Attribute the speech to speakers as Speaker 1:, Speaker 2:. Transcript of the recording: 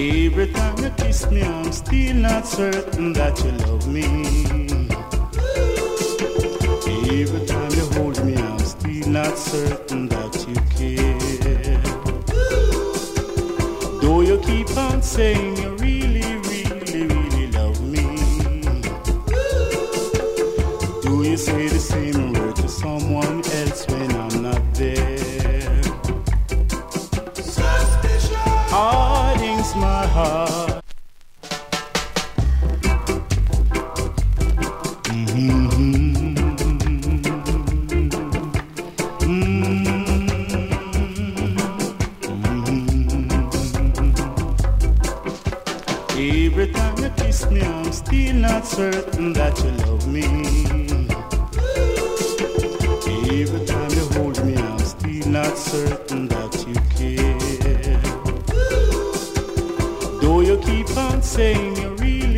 Speaker 1: Every time you kiss me, I'm still not certain that you love me. Every time you hold me, I'm still not certain that you care. Though you keep on saying you really, really, really love me. Do you say the same word to someone else when Harding's my heart. Every time you kiss me, I'm still not certain that you love me. Every time you hold me, I'm still not certain that Though you keep on saying you really